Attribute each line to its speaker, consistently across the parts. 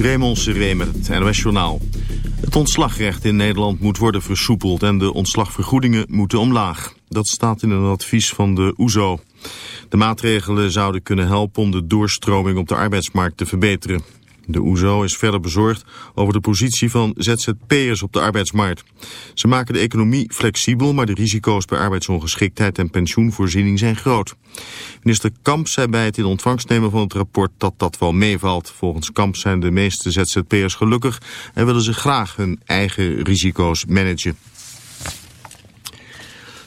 Speaker 1: Raymond Seré met het NOS Journaal. Het ontslagrecht in Nederland moet worden versoepeld en de ontslagvergoedingen moeten omlaag. Dat staat in een advies van de OESO. E de maatregelen zouden kunnen helpen om de doorstroming op de arbeidsmarkt te verbeteren. De OESO is verder bezorgd over de positie van ZZP'ers op de arbeidsmarkt. Ze maken de economie flexibel, maar de risico's bij arbeidsongeschiktheid en pensioenvoorziening zijn groot. Minister Kamp zei bij het in ontvangst nemen van het rapport dat dat wel meevalt. Volgens Kamp zijn de meeste ZZP'ers gelukkig en willen ze graag hun eigen risico's managen.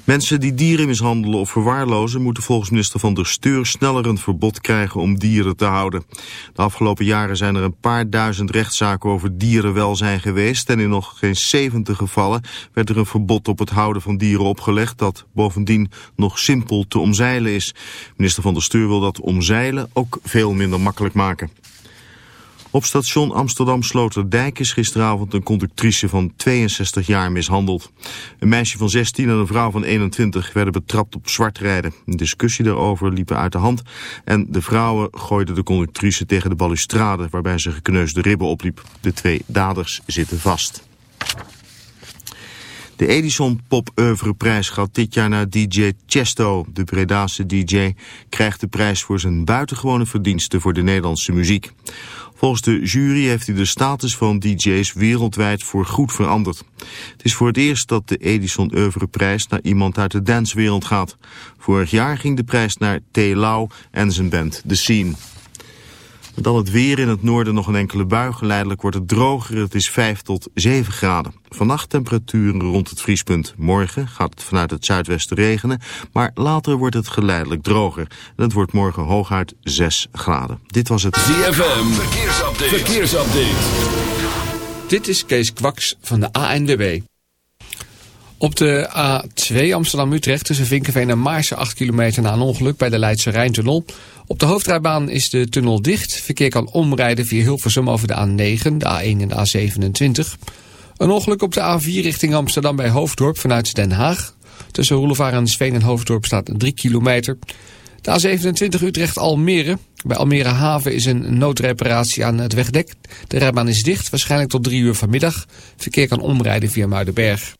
Speaker 1: Mensen die dieren mishandelen of verwaarlozen moeten volgens minister Van der Steur sneller een verbod krijgen om dieren te houden. De afgelopen jaren zijn er een paar duizend rechtszaken over dierenwelzijn geweest en in nog geen 70 gevallen werd er een verbod op het houden van dieren opgelegd dat bovendien nog simpel te omzeilen is. Minister Van der Steur wil dat omzeilen ook veel minder makkelijk maken. Op station Amsterdam Sloterdijk is gisteravond een conductrice van 62 jaar mishandeld. Een meisje van 16 en een vrouw van 21 werden betrapt op zwartrijden. Een discussie daarover liep uit de hand en de vrouwen gooiden de conductrice tegen de balustrade waarbij ze gekneusde ribben opliep. De twee daders zitten vast. De Edison Pop Prijs gaat dit jaar naar DJ Chesto. De Bredase DJ krijgt de prijs voor zijn buitengewone verdiensten voor de Nederlandse muziek. Volgens de jury heeft hij de status van DJ's wereldwijd voor goed veranderd. Het is voor het eerst dat de Edison Prijs naar iemand uit de dancewereld gaat. Vorig jaar ging de prijs naar T. Lau en zijn band The Scene. Dan het weer in het noorden nog een enkele bui. Geleidelijk wordt het droger. Het is 5 tot 7 graden. Vannacht temperaturen rond het vriespunt. Morgen gaat het vanuit het zuidwesten regenen. Maar later wordt het geleidelijk droger. En het wordt morgen hooguit 6 graden. Dit was het
Speaker 2: ZFM. Verkeersupdate. Verkeersupdate.
Speaker 3: Dit is Kees Kwaks van de ANWB. Op de A2 Amsterdam-Utrecht tussen Vinkenveen en Maarsen 8 kilometer na een ongeluk bij de Leidse Rijntunnel. Op de hoofdrijbaan is de tunnel dicht. Verkeer kan omrijden via Hilversum over de A9, de A1 en de A27. Een ongeluk op de A4 richting Amsterdam bij Hoofddorp vanuit Den Haag. Tussen Roelevaar en Sveen en Hoofddorp staat 3 kilometer. De A27 Utrecht-Almere. Bij Almere Haven is een noodreparatie aan het wegdek. De rijbaan is dicht, waarschijnlijk tot 3 uur vanmiddag. Verkeer kan omrijden via Muidenberg.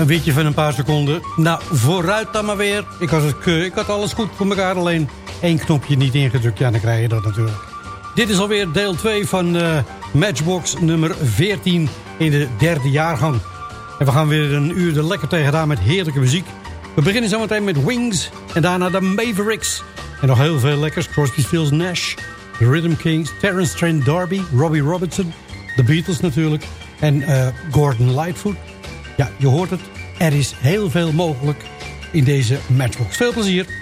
Speaker 4: Een witje van een paar seconden. Nou, vooruit dan maar weer. Ik had, het, ik had alles goed voor elkaar, alleen één knopje niet ingedrukt. Ja, dan krijg je dat natuurlijk. Dit is alweer deel 2 van uh, Matchbox nummer 14 in de derde jaargang. En we gaan weer een uur er lekker tegenaan met heerlijke muziek. We beginnen zometeen met Wings en daarna de Mavericks.
Speaker 5: En nog heel veel lekkers. Crosby, Stills, Nash, The Rhythm Kings, Terence Trent D'Arby, Robbie Robertson, The Beatles natuurlijk en uh, Gordon Lightfoot. Ja, je hoort het. Er is heel veel mogelijk in deze Matchbox. Veel plezier!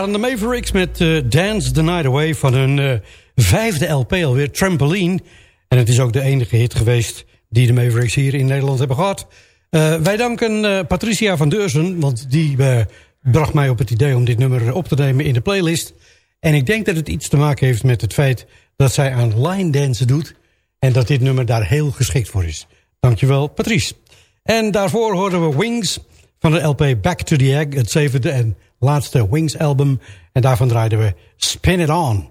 Speaker 4: Waren de Mavericks met eh, Dance the Night Away van hun eh, vijfde LP alweer, Trampoline. En het is ook de enige hit geweest die de Mavericks hier in Nederland hebben gehad. Eh, wij danken Patricia van Deurzen, want die bracht mij op het idee om dit nummer op te nemen in de playlist. En ik denk dat het iets te maken heeft met het feit dat zij aan line dansen doet. En dat dit nummer daar heel geschikt voor is. Dankjewel Patrice. En daarvoor hoorden we Wings van de LP Back to the Egg. Het zevende en laatste Wings album. En daarvan draaiden we Spin It On.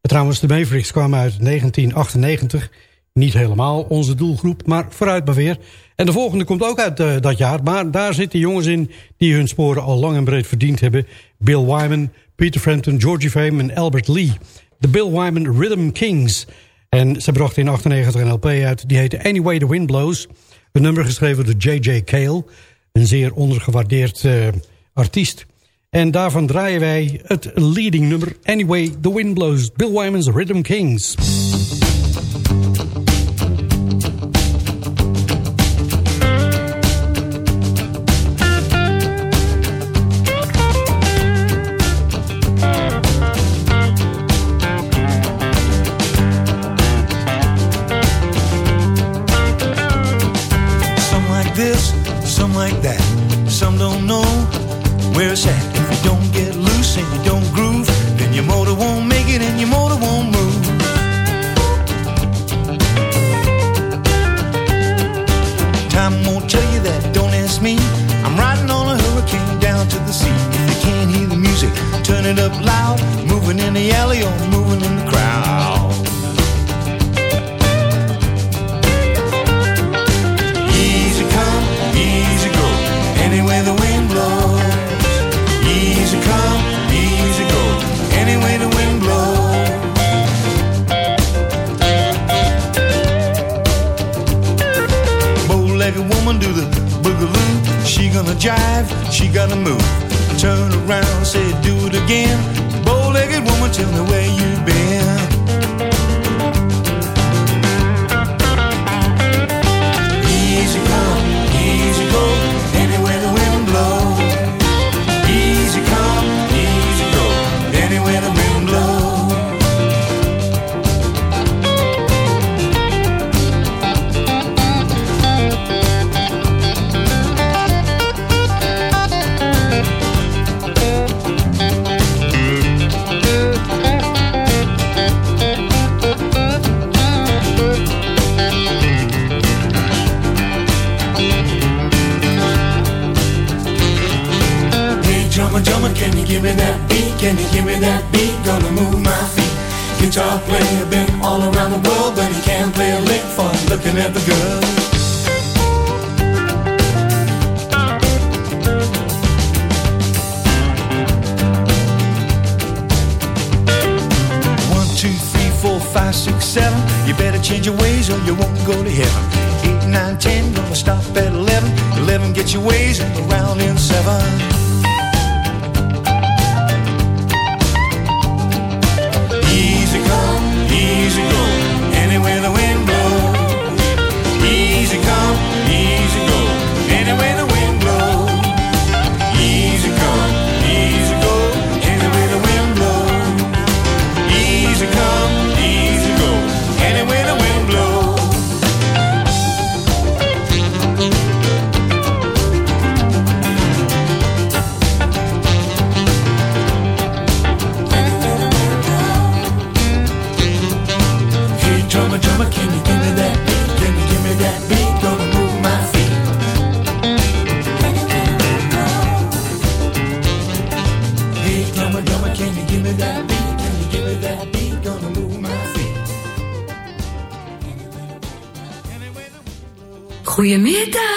Speaker 4: Trouwens, de Mavericks kwamen uit 1998. Niet helemaal onze doelgroep, maar vooruit weer. En de volgende komt ook uit eh, dat jaar. Maar daar zitten jongens in die hun sporen al lang en breed verdiend hebben. Bill Wyman, Peter Frampton, Georgie Fame en Albert Lee. De Bill Wyman Rhythm Kings. En ze brachten in 98 een LP uit. Die heette Anyway the Wind Blows. Een nummer geschreven door J.J. Cale. Een zeer ondergewaardeerd eh, artiest. En daarvan draaien wij het leading nummer Anyway the Wind Blows. Bill Wyman's Rhythm Kings.
Speaker 6: Can't play a lick for looking at the girl. One, two, three, four, five, six, seven. You better change your ways or you won't go to heaven. Eight, nine, ten, gonna stop at eleven. Eleven, get your ways around in seven.
Speaker 7: me metas.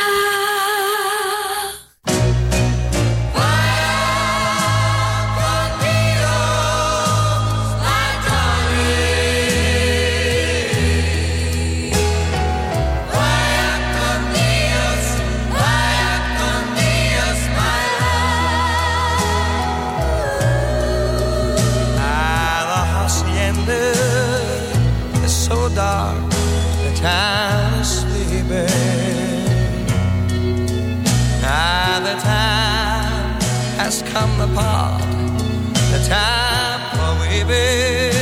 Speaker 7: has come apart, the time for weeping.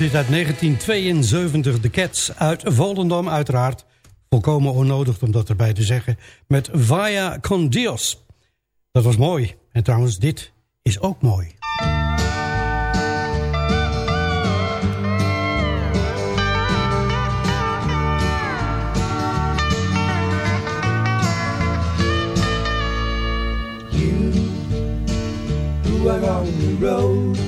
Speaker 7: Is uit 1972. De Cats uit Volendam uiteraard. Volkomen onnodig om dat erbij te zeggen. Met Vaya con Dios. Dat was mooi. En trouwens, dit is ook mooi.
Speaker 6: You the road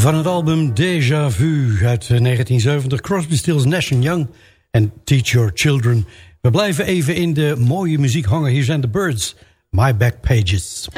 Speaker 4: Van het album Déjà Vu uit eh, 1970, Crosby, Stills, Nash Young en Teach Your Children. We blijven even in de mooie muziek hangen. Hier zijn de Birds, My Back Pages.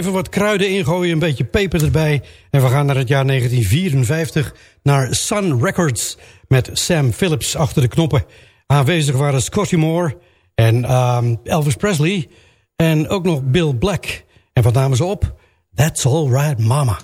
Speaker 4: Even wat kruiden in gooien, een beetje peper erbij. En we gaan naar het jaar 1954, naar Sun Records... met Sam Phillips achter de knoppen. Aanwezig waren Scotty Moore en um, Elvis Presley... en ook nog Bill Black. En wat namen ze op? That's All Right Mama.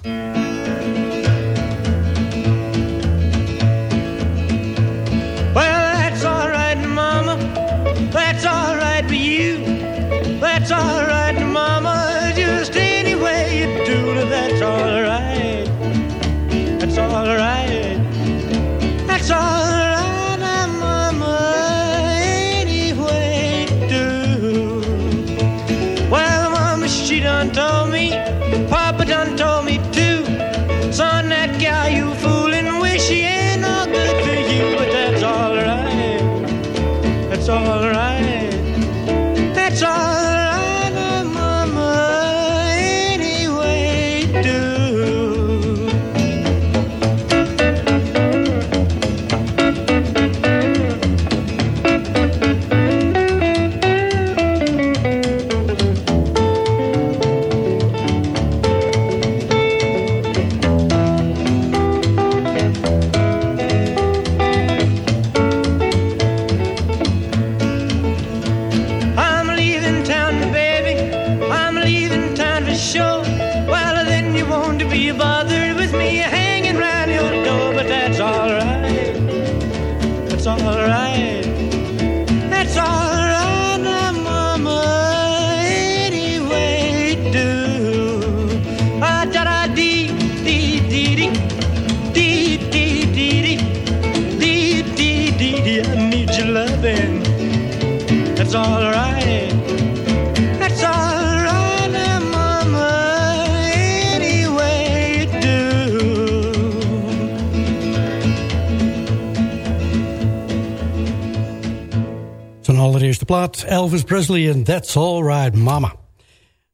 Speaker 4: Elvis Presley en That's Alright Mama.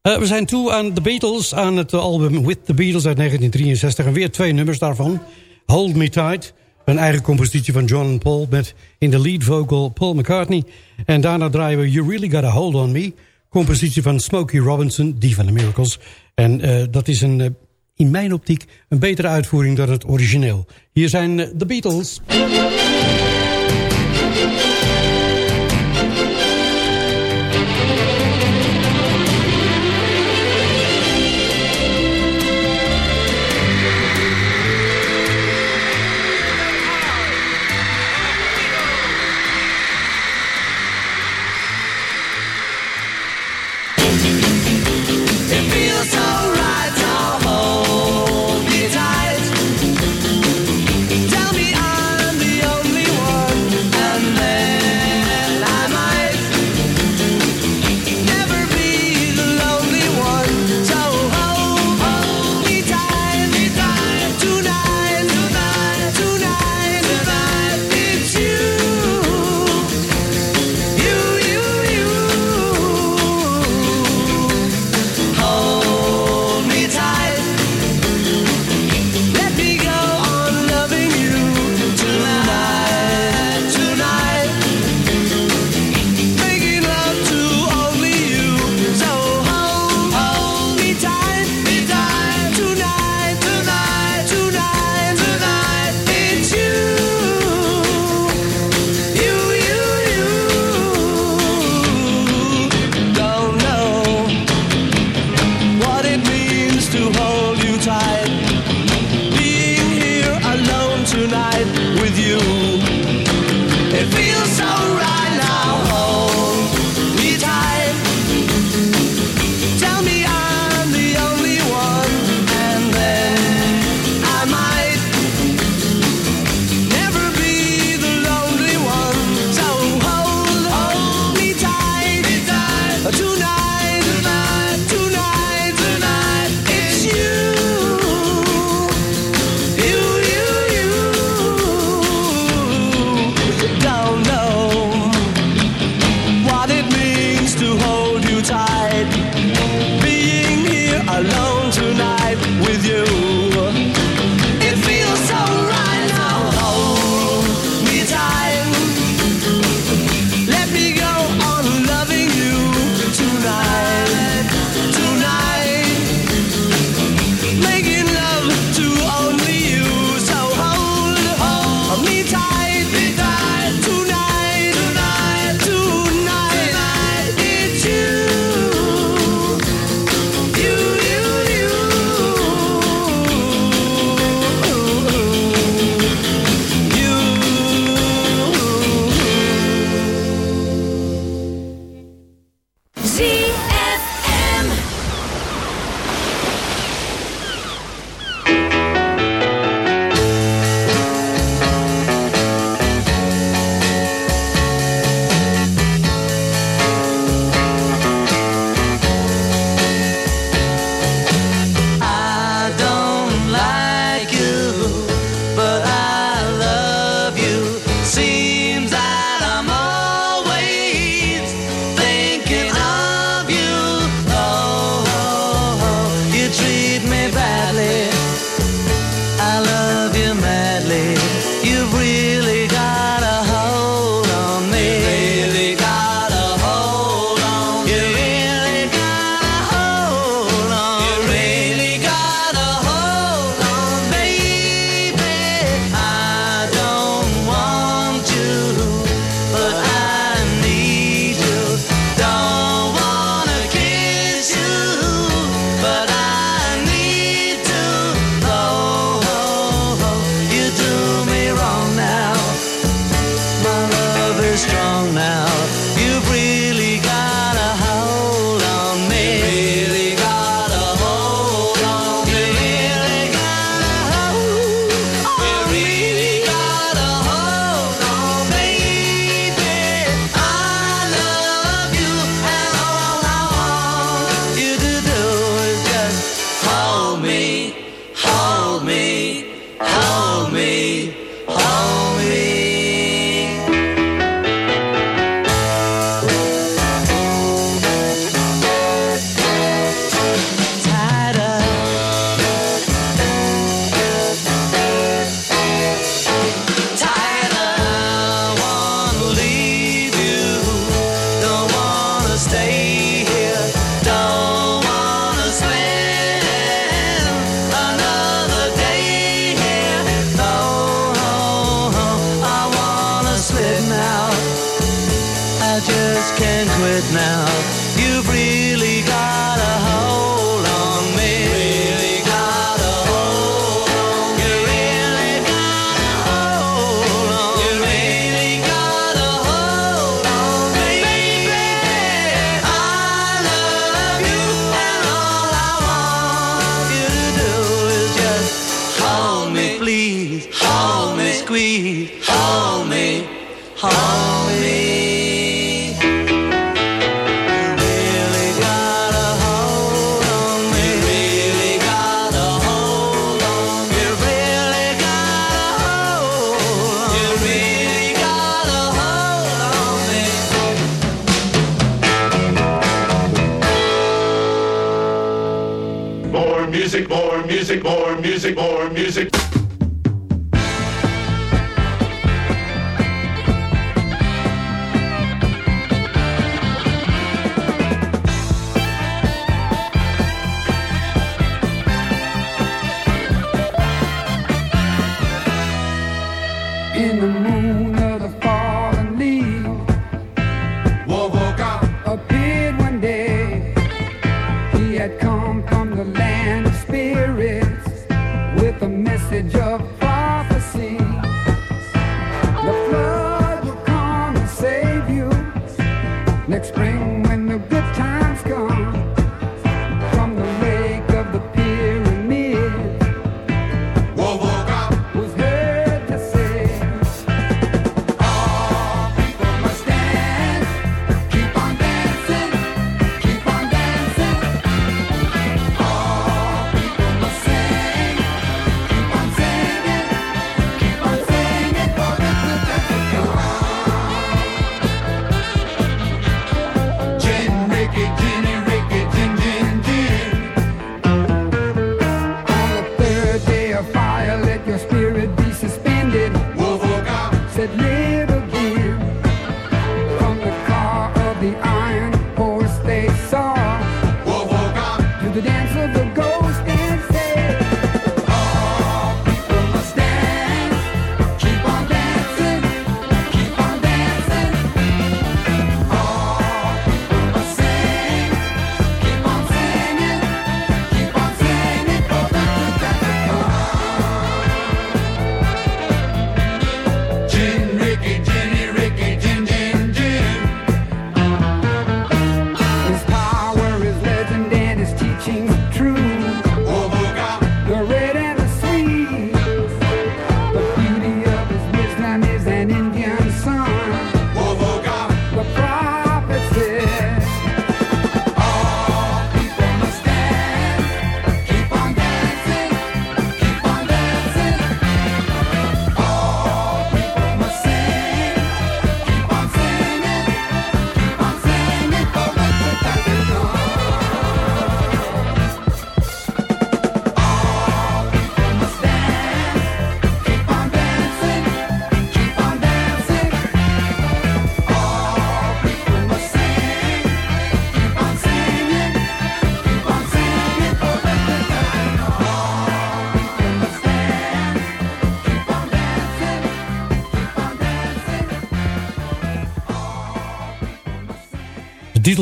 Speaker 4: Uh, we zijn toe aan The Beatles, aan het album With The Beatles uit 1963. En weer twee nummers daarvan. Hold Me Tight, een eigen compositie van John Paul... met in de lead vocal Paul McCartney. En daarna draaien we You Really Got A Hold On Me... compositie van Smokey Robinson, die van The Miracles. En uh, dat is een, uh, in mijn optiek een betere uitvoering dan het origineel. Hier zijn The Beatles...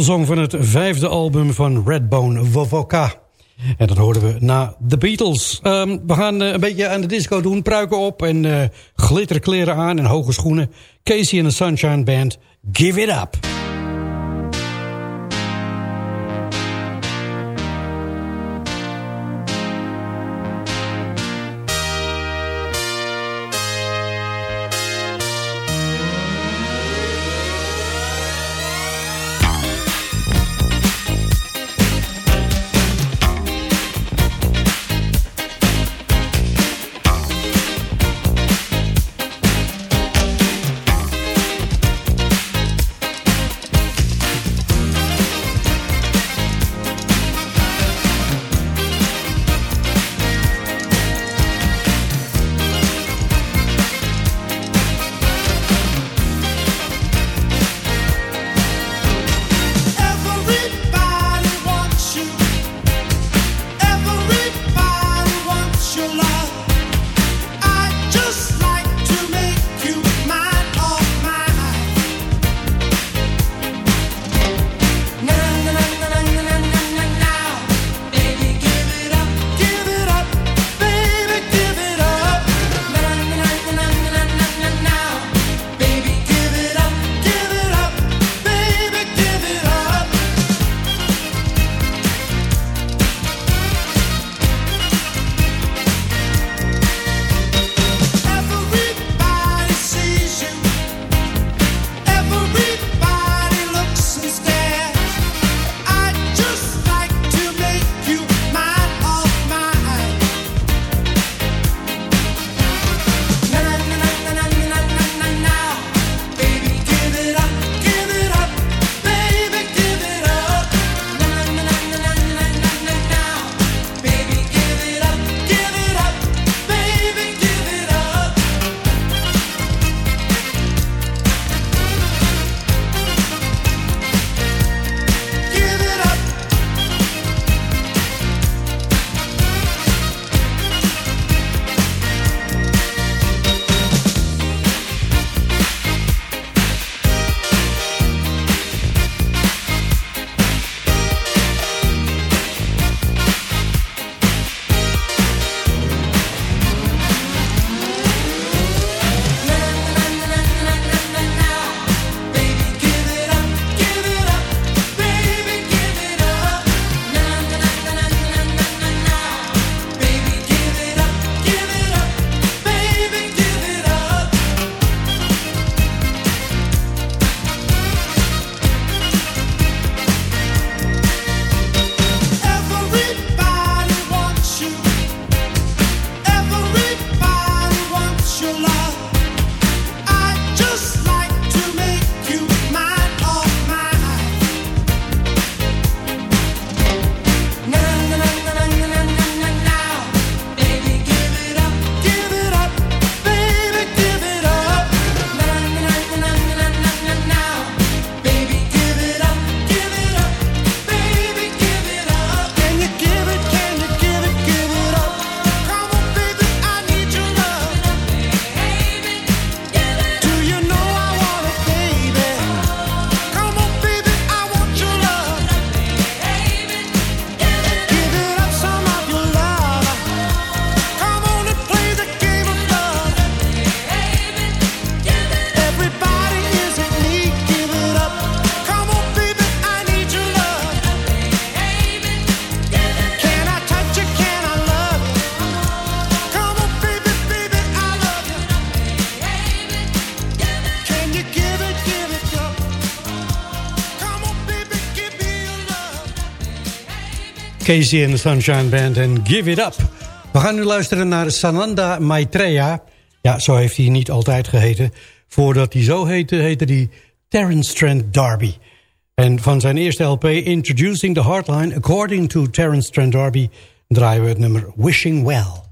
Speaker 4: titelsong van het vijfde album van Redbone Vovoka. En dat hoorden we na The Beatles. Um, we gaan uh, een beetje aan de disco doen. Pruiken op en uh, glitterkleren aan en hoge schoenen. Casey and the Sunshine Band, Give It Up. Casey en de Sunshine Band en Give It Up. We gaan nu luisteren naar Sananda Maitreya. Ja, zo heeft hij niet altijd geheten. Voordat hij zo heette, heette hij Terence Trent D'Arby. En van zijn eerste LP Introducing the Heartline... According to Terence Trent D'Arby... draaien we het nummer Wishing Well.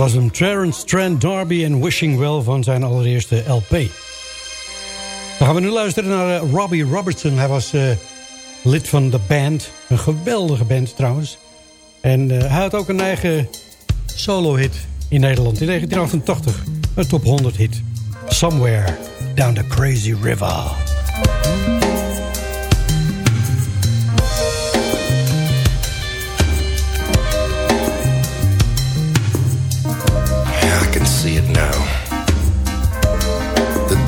Speaker 4: Was hem Terence Trent D'Arby en Wishing Well van zijn allereerste LP. Dan gaan we nu luisteren naar eh, Robbie Robertson. Hij was eh, lid van de band. Een geweldige band trouwens. En eh, hij had ook een eigen solo-hit in Nederland in 1988. Een top 100 hit. Somewhere Down the Crazy River.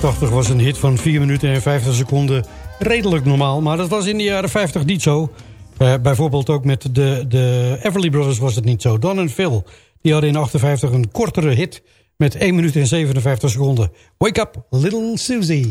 Speaker 8: Jaren 80 was een hit van 4 minuten en 50 seconden redelijk normaal. Maar dat was in de jaren 50 niet zo. Eh, bijvoorbeeld ook met de, de Everly Brothers was het niet zo. Don en Phil die hadden in 58 een kortere hit met 1 minuut en 57 seconden. Wake up, little Susie.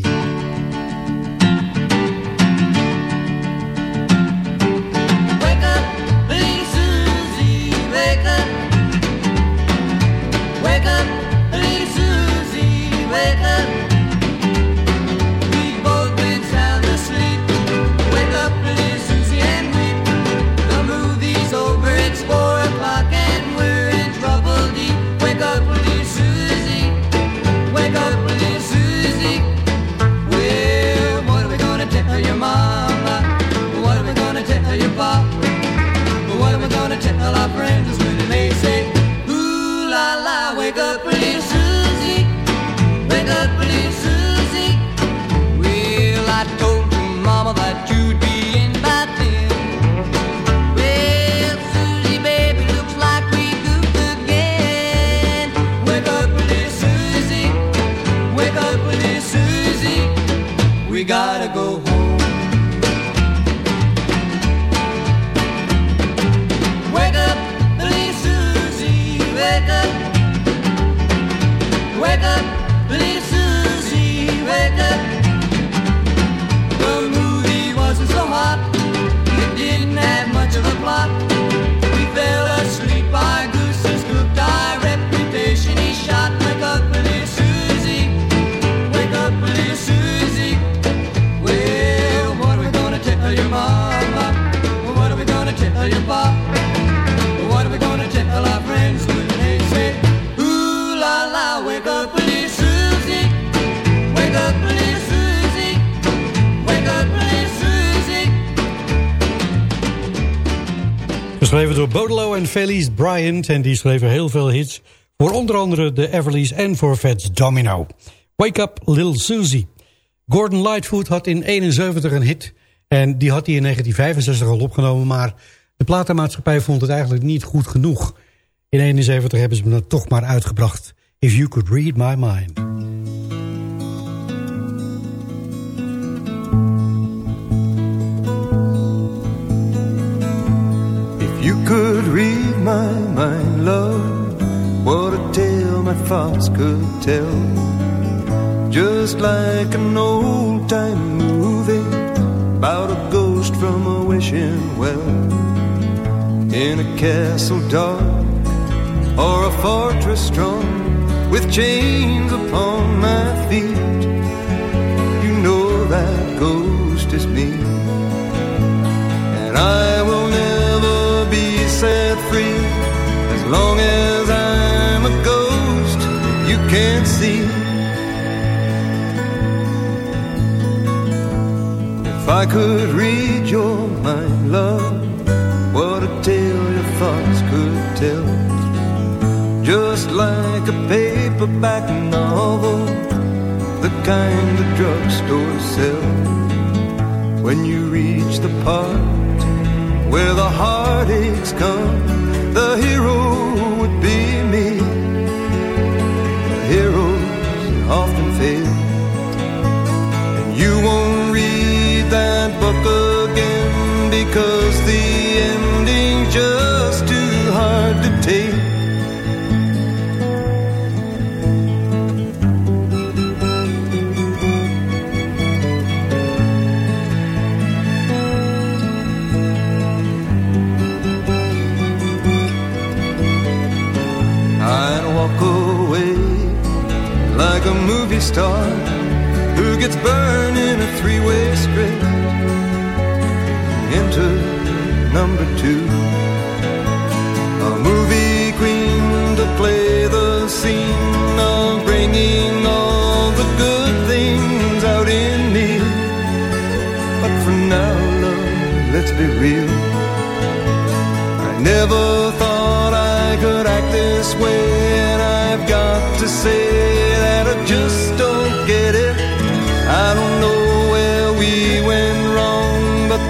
Speaker 8: Felice Bryant. En die schreven heel veel hits. Voor onder andere de Everlys en voor Fats Domino. Wake Up Little Susie. Gordon Lightfoot had in 71 een hit. En die had hij in 1965 al opgenomen. Maar de platenmaatschappij vond het eigenlijk niet goed genoeg. In 71 hebben ze hem dan toch maar uitgebracht. If You Could Read My Mind.
Speaker 9: If you could read my mind, love, what a tale my thoughts could tell. Just like an old time movie about a ghost from a wishing well. In a castle dark or a fortress strong with chains upon my feet. You know that ghost is me. And I will never be as long as I'm a ghost you can't see. If I could read your mind, love, what a tale your thoughts could tell. Just like a paperback novel, the kind the drugstore sell. When you reach the part where the heartaches come, the hero and you won't read that book again because the star who gets burned in a three-way script. Enter number two,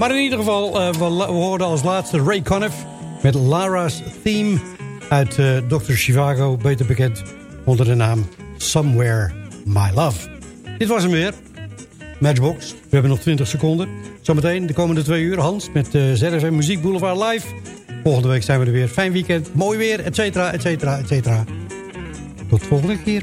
Speaker 4: Maar in ieder geval, eh, we, hoorden als laatste Ray Conniff met Lara's Theme. uit uh, Dr. Chivago, beter bekend onder de naam Somewhere My Love. Dit was hem weer. Matchbox. We hebben nog 20 seconden. Zometeen de komende twee uur Hans met uh, ZFM Muziek Boulevard Live. Volgende week zijn we er weer. Fijn weekend, mooi weer, et cetera, et cetera, et cetera. Tot volgende keer.